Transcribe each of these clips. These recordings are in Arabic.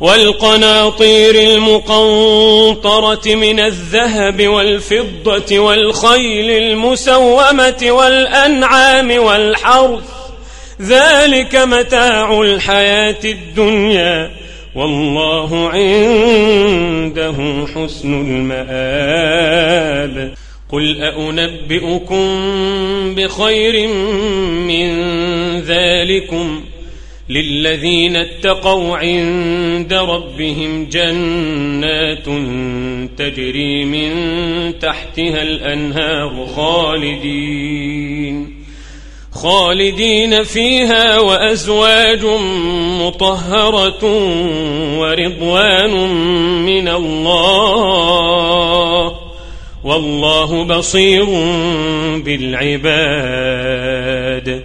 والقناطير المقنطرة من الذهب والفضة والخيل المسومة والأنعام والحرث. ذلك متاع الحياة الدنيا. والله عنده حسن المآب. قل أنبئكم بخير من ذلكم؟ للذين اتقوا عند ربهم جنات تجري من تحتها الأنهار خالدين خالدين فيها وأزواج مطهرة ورضوان من الله والله بصير بالعباد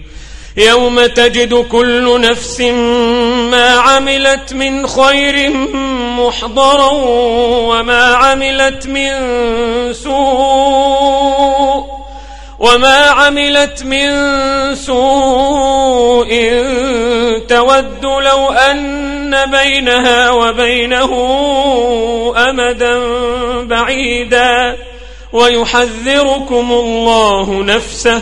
يوم تجد كل نفس ما عملت من خير محضرا وما عملت من سوء وما عملت من سوء تود لو أن بينها وبينه أمدا بعيدا ويحذركم الله نفسه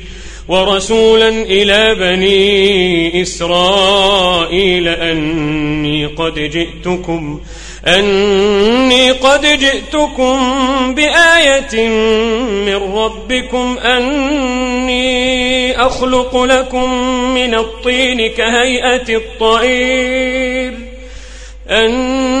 ورسولا إلى بني إسرائيل أني قد جئتكم أني قد جئتكم بآية من ربكم أني أخلق لكم من الطين كهيئة الطير أني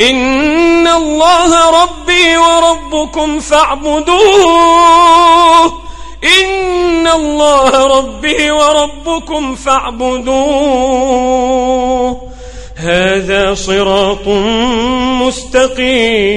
إن الله ربي وربكم فاعبدوه. إن الله ربي وربكم فاعبدوه. هذا صراط مستقيم.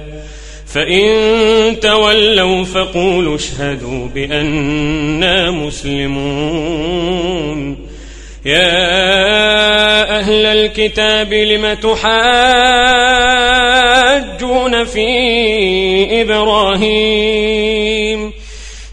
فإن تولوا فقولوا اشهدوا بأننا مسلمون. يا أهل الكتاب لم تحاجون في إبراهيم؟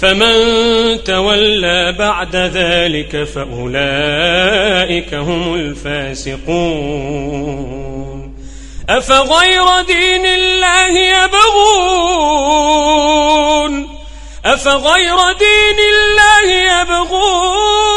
فمن تولى بعد ذلك فأولئك هم الفاسقون. أفغير دين الله يبغون؟ أفغير دين الله يبغون؟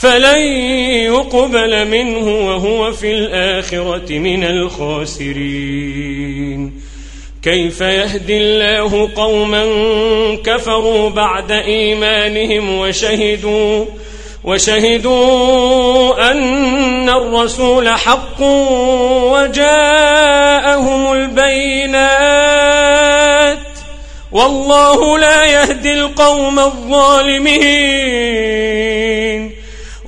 فلن يقبل منه وهو في الآخرة من الخاسرين. كيف يهدي الله قوما كفروا بعد إيمانهم وشهدوا وشهدوا أن الرسول حق وجاءهم البينات والله لا يهدي القوم الظالمين.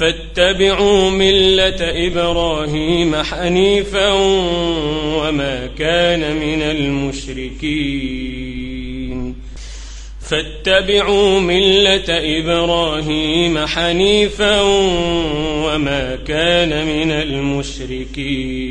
فاتبعوا ملة إبراهيم حنيفا وما كان من المشركين. فاتبعوا ملة إبراهيم حنيفا وما كان من المشركين.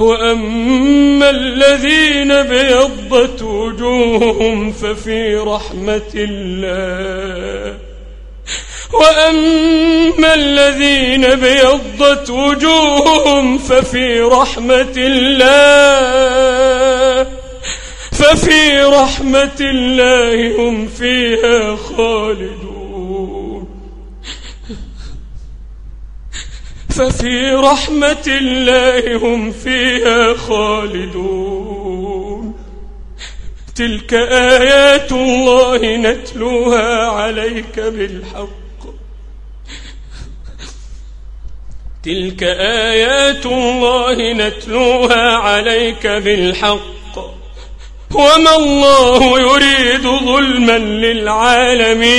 وأما الذين بيضت وجوههم ففي رحمة الله. وأما الذين بيضت وجوههم ففي رحمة الله. ففي رحمة الله هم فيها خالدون. ففي رحمة الله هم فيها خالدون. تلك آيات الله نتلوها عليك بالحق. تلك آيات الله نتلوها عليك بالحق. وما الله يريد ظلما للعالمين.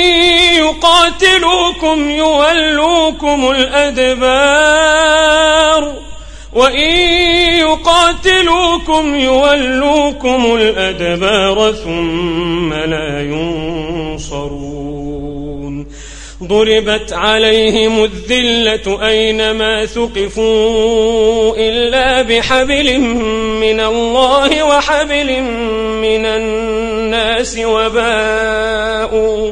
يقاتلوكم يولوكم الأدبار. وإن يقاتلوكم يولوكم الأدبار ثم لا ينصرون. ضربت عليهم الذلة أينما ثقفوا إلا بحبل من الله وحبل من الناس وباءوا.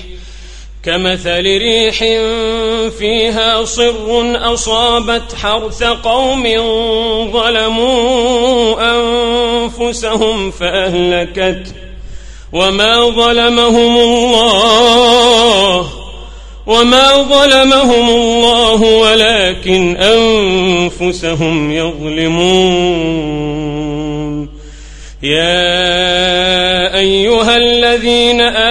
كمثل ريح فيها صر أصابت حرث قوم ظلموا أنفسهم فأهلكت وما ظلمهم الله وما ظلمهم الله ولكن أنفسهم يظلمون يا أيها الذين آمنوا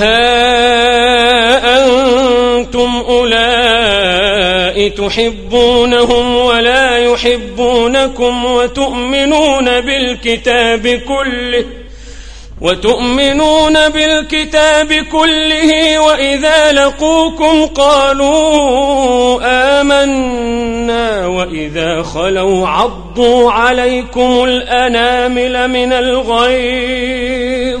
ها أنتم أولئك تحبونهم ولا يحبونكم وتؤمنون بالكتاب كله وتؤمنون بالكتاب كله وإذا لقوكم قالوا آمنا وإذا خلوا عضوا عليكم الأنامل من الغيظ.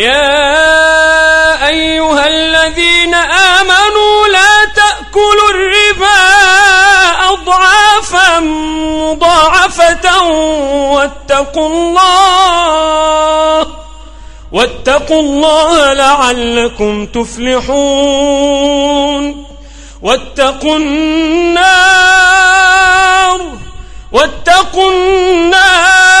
يا أيها الذين آمنوا لا تأكلوا الربا أضعافا مضاعفة واتقوا الله واتقوا الله لعلكم تفلحون. واتقوا النار واتقوا النار.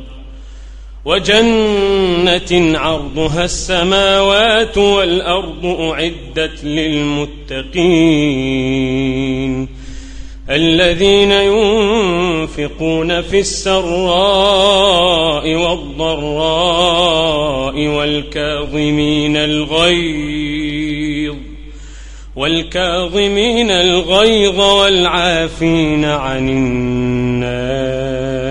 وجنة عرضها السماوات والأرض أعدت للمتقين الذين ينفقون في السراء والضراء والكاظمين الغيظ والكاظمين الغيظ والعافين عن الناس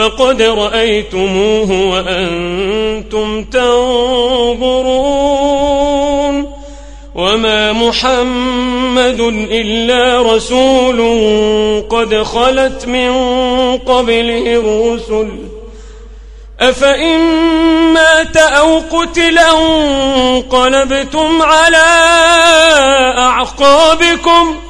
فقد رأيتموه وأنتم تنظرون وما محمد إلا رسول قد خلت من قبله الرسل. أفإن مات أو قتل انقلبتم على أعقابكم ۖ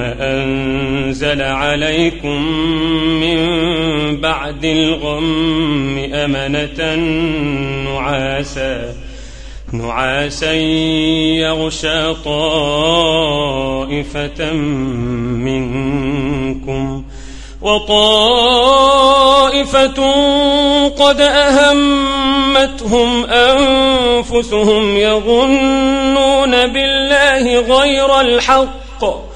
أنزل عليكم من بعد الغم أمنة نعاسا نعاسا يغشى طائفة منكم وطائفة قد أهمتهم أنفسهم يظنون بالله غير الحق.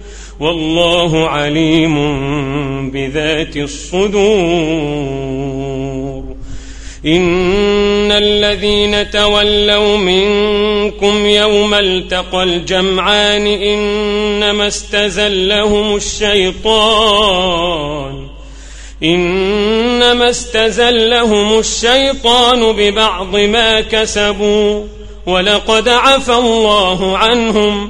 والله عليم بذات الصدور. إن الذين تولوا منكم يوم التقى الجمعان إنما استزلهم الشيطان. إنما استزلهم الشيطان ببعض ما كسبوا. ولقد عفى الله عنهم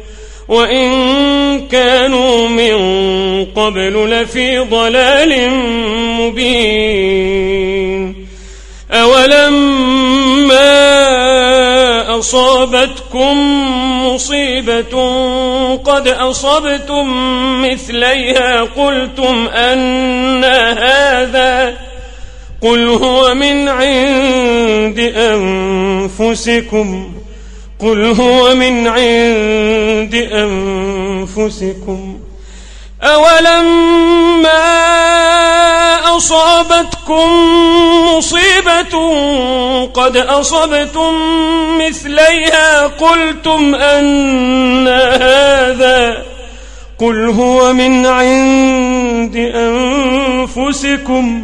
وإن كانوا من قبل لفي ضلال مبين. أولما أصابتكم مصيبة قد أصبتم مثليها قلتم أن هذا قل هو من عند أنفسكم. قل هو من عند أنفسكم. أولما أصابتكم مصيبة قد أصبتم مثليها قلتم أن هذا قل هو من عند أنفسكم.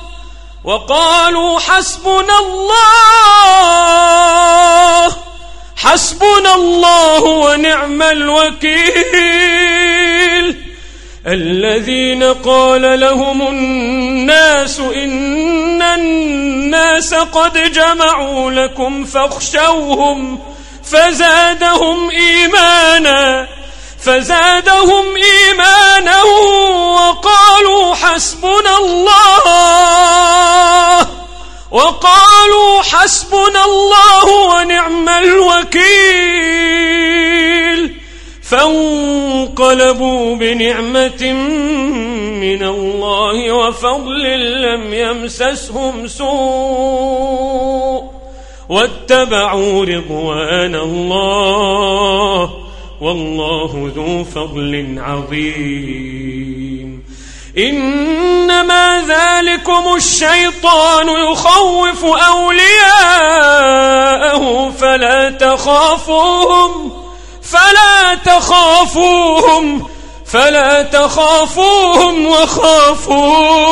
وقالوا حسبنا الله حسبنا الله ونعم الوكيل. الذين قال لهم الناس إن الناس قد جمعوا لكم فاخشوهم فزادهم إيمانا. فزادهم إيمانا وقالوا حسبنا الله وقالوا حسبنا الله ونعم الوكيل. فانقلبوا بنعمة من الله وفضل لم يمسسهم سوء واتبعوا رضوان الله. والله ذو فضل عظيم. إنما ذلكم الشيطان يخوف أولياءه فلا تخافوهم فلا تخافوهم فلا تخافوهم وخافون.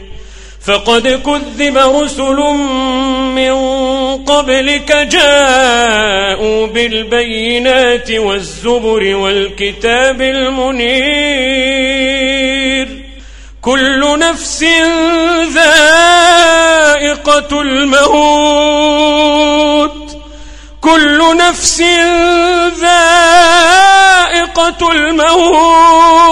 فقد كذب رسل من قبلك جاءوا بالبينات والزبر والكتاب المنير. كل نفس ذائقة الموت. كل نفس ذائقة الموت.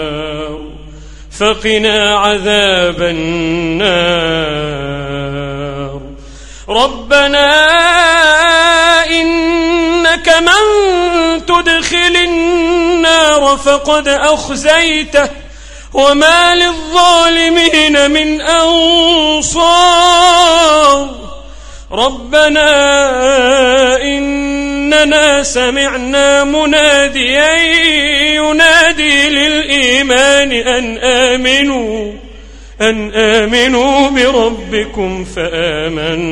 فقنا عذاب النار. ربنا إنك من تدخل النار فقد أخزيته وما للظالمين من أنصار. ربنا إننا سمعنا مناديا ينادي للإيمان أن آمنوا أن آمنوا بربكم فآمنا.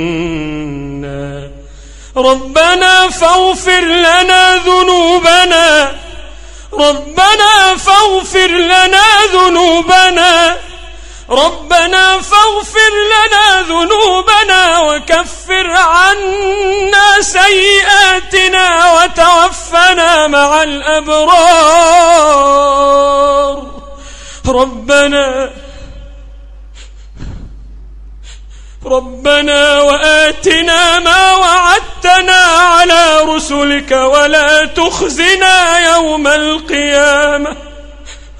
ربنا فاغفر لنا ذنوبنا ربنا فاغفر لنا ذنوبنا. ربنا فاغفر لنا ذنوبنا وكفر عنا سيئاتنا وتوفنا مع الأبرار. ربنا ربنا وآتنا ما وعدتنا على رسلك ولا تخزنا يوم القيامة.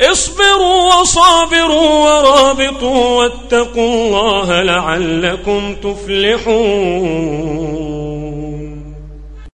اصبروا وصابروا ورابطوا واتقوا الله لعلكم تفلحون.